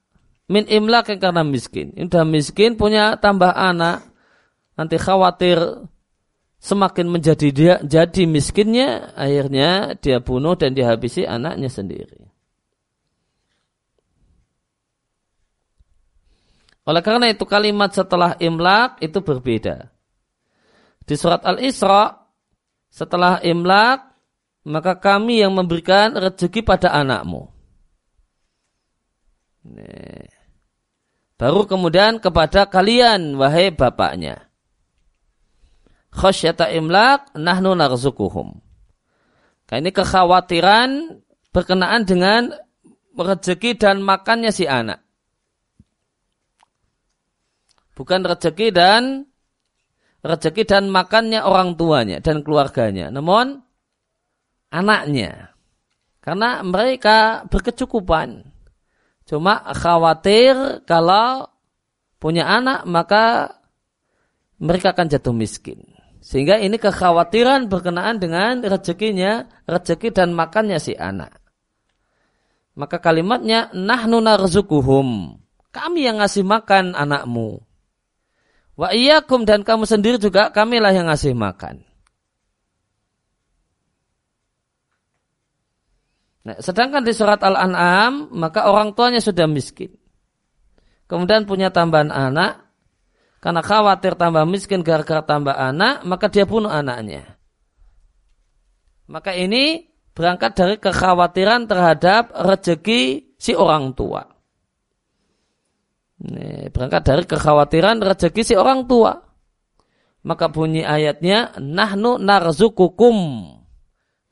min imlak karena miskin. Ini sudah miskin punya tambah anak. Nanti khawatir semakin menjadi dia jadi miskinnya akhirnya dia bunuh dan dihabisi anaknya sendiri. Oleh karena itu kalimat setelah imlak itu berbeda. Di surat Al-Isra setelah imlak maka kami yang memberikan rezeki pada anakmu. Baru kemudian kepada kalian wahai bapaknya khasyata imlak nahnu narzukuhum. Nah, ini kekhawatiran berkenaan dengan rezeki dan makannya si anak. Bukan rezeki dan rezeki dan makannya orang tuanya dan keluarganya. Namun anaknya. Karena mereka berkecukupan. Cuma khawatir kalau punya anak maka mereka akan jatuh miskin. Sehingga ini kekhawatiran berkenaan dengan rezekinya, rezeki dan makannya si anak. Maka kalimatnya nahnu narzukuhum. Kami yang ngasih makan anakmu. Wa iyyakum dan kamu sendiri juga kamilah yang ngasih makan. Nah, sedangkan di surat Al-An'am maka orang tuanya sudah miskin. Kemudian punya tambahan anak karena khawatir tambah miskin gara-gara tambah anak, maka dia bunuh anaknya. Maka ini berangkat dari kekhawatiran terhadap rezeki si orang tua. Berangkat dari kekhawatiran rezeki si orang tua. Maka bunyi ayatnya, Nahnu narzukukum.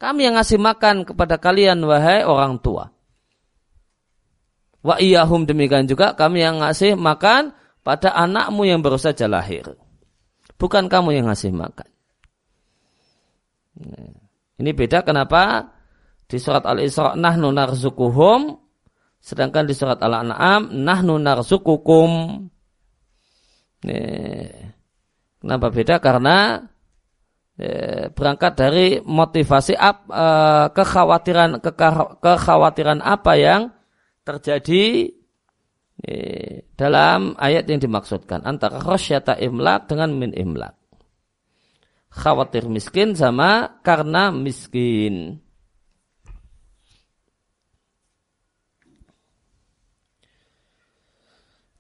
Kami yang ngasih makan kepada kalian, wahai orang tua. Wa iyahum demikian juga kami yang ngasih makan pada anakmu yang baru saja lahir. Bukan kamu yang ngasih makan. Ini beda kenapa di surat Al-Isra nahnu narzukuhum Sedangkan di surat Al-An'am, nahnu narzukukum. Kenapa beda? Karena eh, berangkat dari motivasi eh, kekhawatiran kekhawatiran apa yang terjadi eh, dalam ayat yang dimaksudkan antara khosyata imlak dengan min imlak. Khawatir miskin sama karena miskin.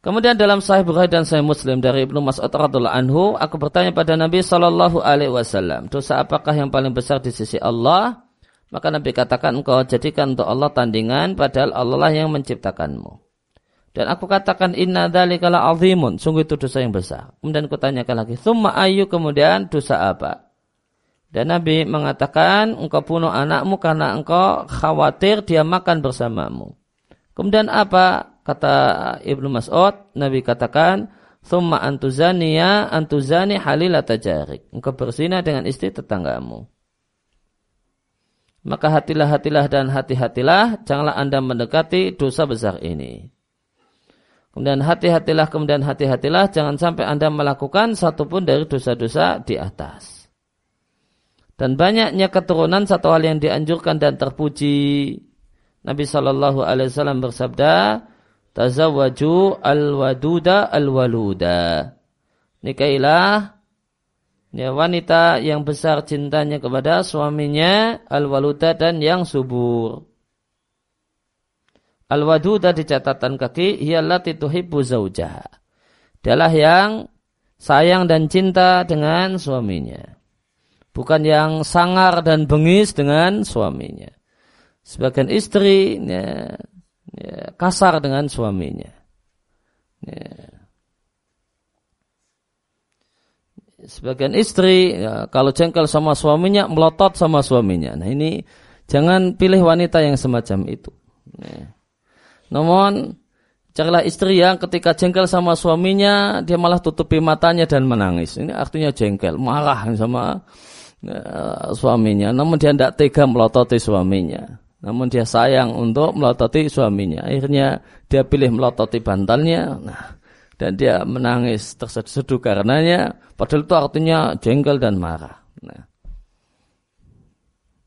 Kemudian dalam Sahih Bukhari dan Sahih Muslim dari Ibnu Mas'ud radhiallahu anhu, aku bertanya pada Nabi Shallallahu alaihi wasallam, dosa apakah yang paling besar di sisi Allah? Maka Nabi katakan engkau jadikan untuk Allah tandingan padahal Allah lah yang menciptakanmu. Dan aku katakan inna dzalika azimun, sungguh itu dosa yang besar. Kemudian aku tanyakan lagi, "Tsumma ayu kemudian dosa apa?" Dan Nabi mengatakan, engkau bunuh anakmu karena engkau khawatir dia makan bersamamu. Kemudian apa? Kata Ibnu Mas'ud, Nabi katakan, "Tsumma antuzaniya antuzani halilata jarik." Engkau berzina dengan istri tetanggamu. Maka hatilah hatilah dan hati-hatilah janganlah Anda mendekati dosa besar ini. Kemudian hati-hatilah kemudian hati-hatilah jangan sampai Anda melakukan satupun dari dosa-dosa di atas. Dan banyaknya keturunan satu hal yang dianjurkan dan terpuji. Nabi Shallallahu Alaihi Wasallam bersabda, tazawwaju al-waduda al-waluda. Nikailah ya, wanita yang besar cintanya kepada suaminya al-waluda dan yang subur. Al-waduda di catatan kaki ialah tituhibbu zaujaha. Dialah yang sayang dan cinta dengan suaminya. Bukan yang sangar dan bengis dengan suaminya. Sebagian istri ya, ya, kasar dengan suaminya. Ya. Sebagian istri ya, kalau jengkel sama suaminya melotot sama suaminya. Nah ini jangan pilih wanita yang semacam itu. Ya. Namun carilah istri yang ketika jengkel sama suaminya dia malah tutupi matanya dan menangis. Ini artinya jengkel, marah sama ya, suaminya. Namun dia tidak tega melototi suaminya. Namun dia sayang untuk melototi suaminya. Akhirnya dia pilih melototi bantalnya. Nah, dan dia menangis terseduh karenanya. Padahal itu artinya jengkel dan marah. Nah,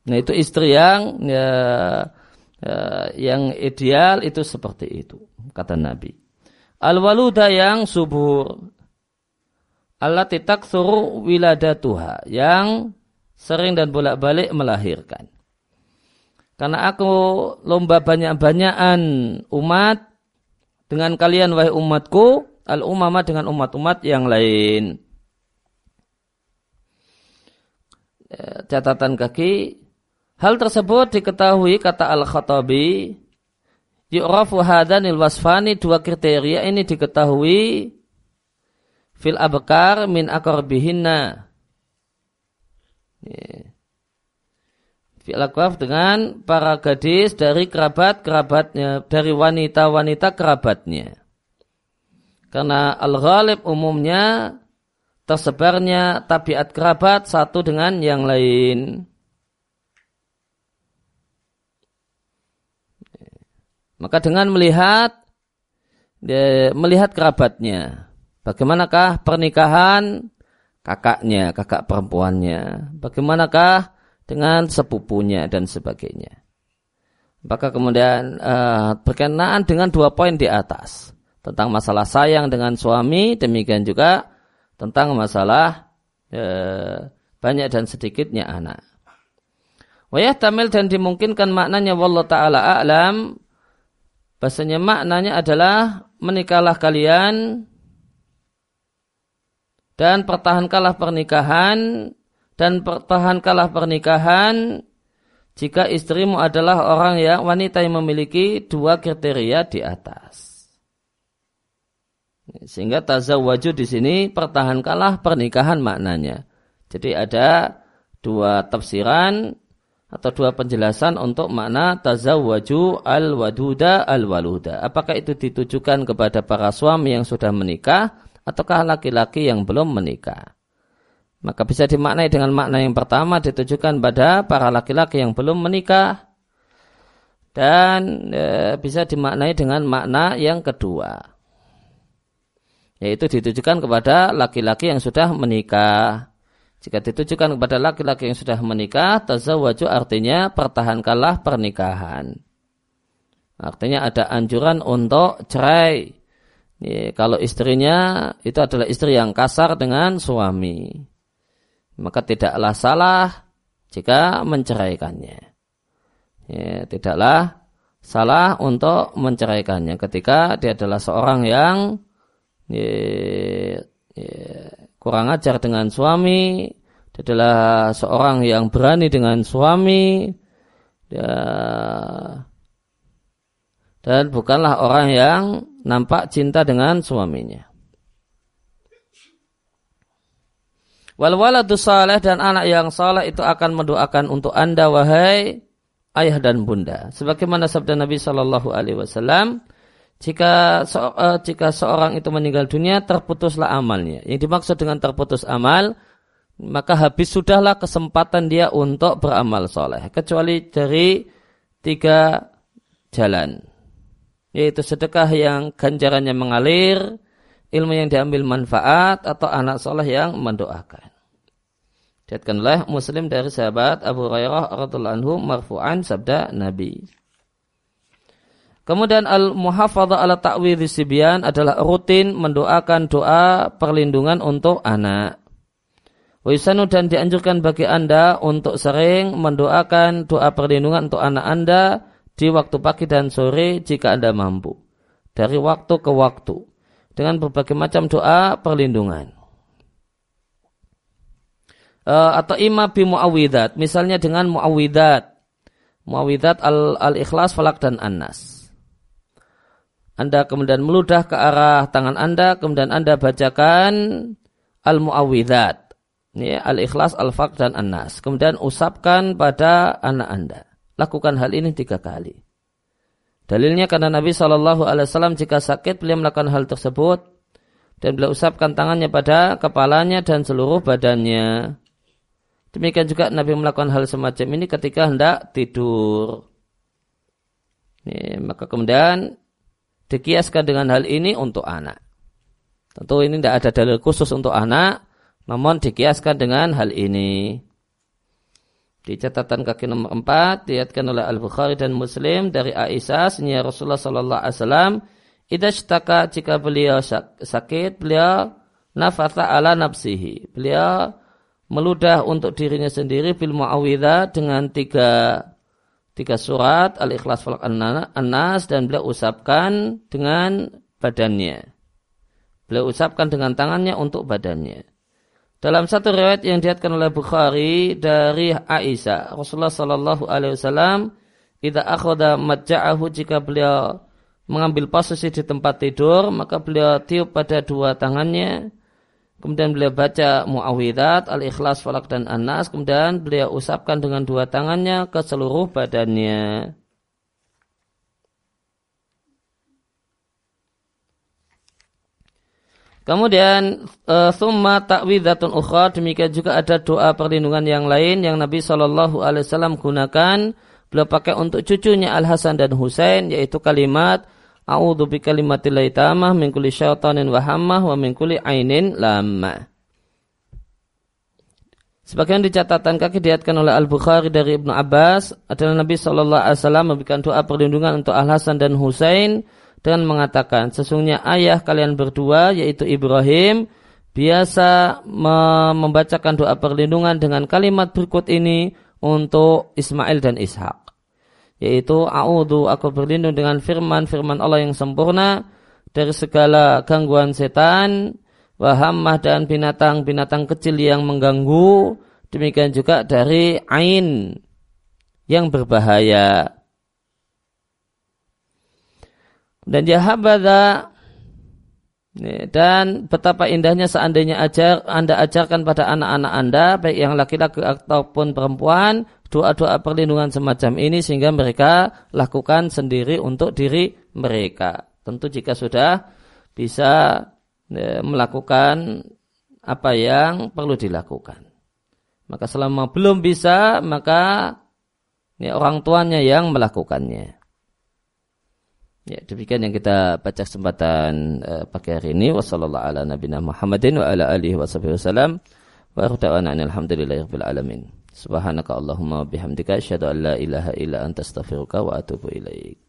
nah itu istri yang ya, ya, yang ideal itu seperti itu kata Nabi. Al-waluda yang subur. Allah titak suruh wiladatuha yang sering dan bolak-balik melahirkan. Karena aku lomba banyak-banyakan umat dengan kalian wahai umatku, al-umama dengan umat-umat yang lain. Ya, catatan kaki, hal tersebut diketahui kata Al-Khattabi, yu'rafu hadanil wasfani dua kriteria ini diketahui fil abkar min akorbihinna. Yeah fi'il dengan para gadis dari kerabat-kerabatnya, dari wanita-wanita kerabatnya. Karena al-ghalib umumnya tersebarnya tabiat kerabat satu dengan yang lain. Maka dengan melihat melihat kerabatnya, bagaimanakah pernikahan kakaknya, kakak perempuannya, bagaimanakah dengan sepupunya dan sebagainya. Maka kemudian uh, berkenaan dengan dua poin di atas. tentang masalah sayang dengan suami, demikian juga tentang masalah e, banyak dan sedikitnya anak. Wayah tamil dan dimungkinkan maknanya wallahu taala a'lam bahasanya maknanya adalah menikahlah kalian dan pertahankanlah pernikahan dan pertahankanlah pernikahan jika istrimu adalah orang yang wanita yang memiliki dua kriteria di atas. Sehingga tazawwaju di sini pertahankanlah pernikahan maknanya. Jadi ada dua tafsiran atau dua penjelasan untuk makna tazawwaju al-waduda al-waluda. Apakah itu ditujukan kepada para suami yang sudah menikah ataukah laki-laki yang belum menikah? Maka bisa dimaknai dengan makna yang pertama ditujukan pada para laki-laki yang belum menikah dan e, bisa dimaknai dengan makna yang kedua yaitu ditujukan kepada laki-laki yang sudah menikah. Jika ditujukan kepada laki-laki yang sudah menikah, tazawwaju artinya pertahankanlah pernikahan. Artinya ada anjuran untuk cerai. Ya, kalau istrinya itu adalah istri yang kasar dengan suami. Maka tidaklah salah jika menceraikannya. Ya, tidaklah salah untuk menceraikannya ketika dia adalah seorang yang ya, ya, kurang ajar dengan suami, dia adalah seorang yang berani dengan suami, ya, dan bukanlah orang yang nampak cinta dengan suaminya. Wal waladu saleh dan anak yang saleh itu akan mendoakan untuk anda wahai ayah dan bunda. Sebagaimana sabda Nabi Shallallahu Alaihi Wasallam, jika se uh, jika seorang itu meninggal dunia terputuslah amalnya. Yang dimaksud dengan terputus amal maka habis sudahlah kesempatan dia untuk beramal soleh kecuali dari tiga jalan yaitu sedekah yang ganjarannya mengalir ilmu yang diambil manfaat atau anak soleh yang mendoakan Diatkanlah Muslim dari sahabat Abu Hurairah radhiallahu anhu marfu'an sabda Nabi. Kemudian al-muhafadzah ala ta'widhi sibyan adalah rutin mendoakan doa perlindungan untuk anak. Wisanu dan dianjurkan bagi Anda untuk sering mendoakan doa perlindungan untuk anak Anda di waktu pagi dan sore jika Anda mampu. Dari waktu ke waktu. Dengan berbagai macam doa perlindungan. Uh, atau ima bi muawidat. Misalnya dengan muawidat. Muawidat al-ikhlas, al falak dan annas. Anda kemudian meludah ke arah tangan Anda, kemudian Anda bacakan Al-Mu'awwidzat. Ya, Al-Ikhlas, Al-Faq, dan An-Nas. Kemudian usapkan pada anak Anda. Lakukan hal ini tiga kali. Dalilnya karena Nabi Wasallam jika sakit beliau melakukan hal tersebut dan beliau usapkan tangannya pada kepalanya dan seluruh badannya. Demikian juga Nabi melakukan hal semacam ini ketika hendak tidur. Ya, maka kemudian dikiaskan dengan hal ini untuk anak. Tentu ini tidak ada dalil khusus untuk anak, namun dikiaskan dengan hal ini. Di catatan kaki nomor 4 diatkan oleh Al-Bukhari dan Muslim dari Aisyah senya Rasulullah sallallahu alaihi wasallam idza jika beliau sakit beliau nafatha ala nafsihi. Beliau meludah untuk dirinya sendiri bil muawwidha dengan tiga tiga surat Al-Ikhlas Falak An-Nas dan beliau usapkan dengan badannya. Beliau usapkan dengan tangannya untuk badannya. Dalam satu riwayat yang dihatkan oleh Bukhari dari Aisyah, Rasulullah Shallallahu Alaihi Wasallam, tidak akhoda maja'ahu jika beliau mengambil posisi di tempat tidur, maka beliau tiup pada dua tangannya, Kemudian beliau baca Mu'awidat, Al-Ikhlas, Falak, dan An-Nas. Kemudian beliau usapkan dengan dua tangannya ke seluruh badannya. Kemudian eh, summa ta'widhatun ukhra demikian juga ada doa perlindungan yang lain yang Nabi Shallallahu alaihi wasallam gunakan beliau pakai untuk cucunya Al Hasan dan Husain yaitu kalimat A'udzu bi kalimatillahi tamah min kulli syaitanin wa hammah wa min kulli ainin lamma. Sebagian di catatan kaki diatkan oleh Al-Bukhari dari Ibnu Abbas adalah Nabi Shallallahu Alaihi Wasallam memberikan doa perlindungan untuk Al Hasan dan Husain dengan mengatakan sesungguhnya ayah kalian berdua yaitu Ibrahim biasa membacakan doa perlindungan dengan kalimat berikut ini untuk Ismail dan Ishak. Yaitu a'udhu aku berlindung dengan firman firman Allah yang sempurna dari segala gangguan setan wahammah dan binatang-binatang kecil yang mengganggu demikian juga dari ain yang berbahaya dan jahabada dan betapa indahnya seandainya ajar Anda ajarkan pada anak-anak Anda baik yang laki-laki ataupun perempuan doa-doa perlindungan semacam ini sehingga mereka lakukan sendiri untuk diri mereka. Tentu jika sudah bisa melakukan apa yang perlu dilakukan. Maka selama belum bisa maka ya, orang tuanya yang melakukannya. Ya, demikian yang kita baca kesempatan uh, pagi hari ini. Wassalamualaikum ala nabiyina Muhammadin wa ala alihi wasallam. Wa akhda'ana alhamdulillahirabbil alamin. Subhanaka Allahumma bihamdika asyhadu an la ilaha illa anta astaghfiruka wa atubu ilaik.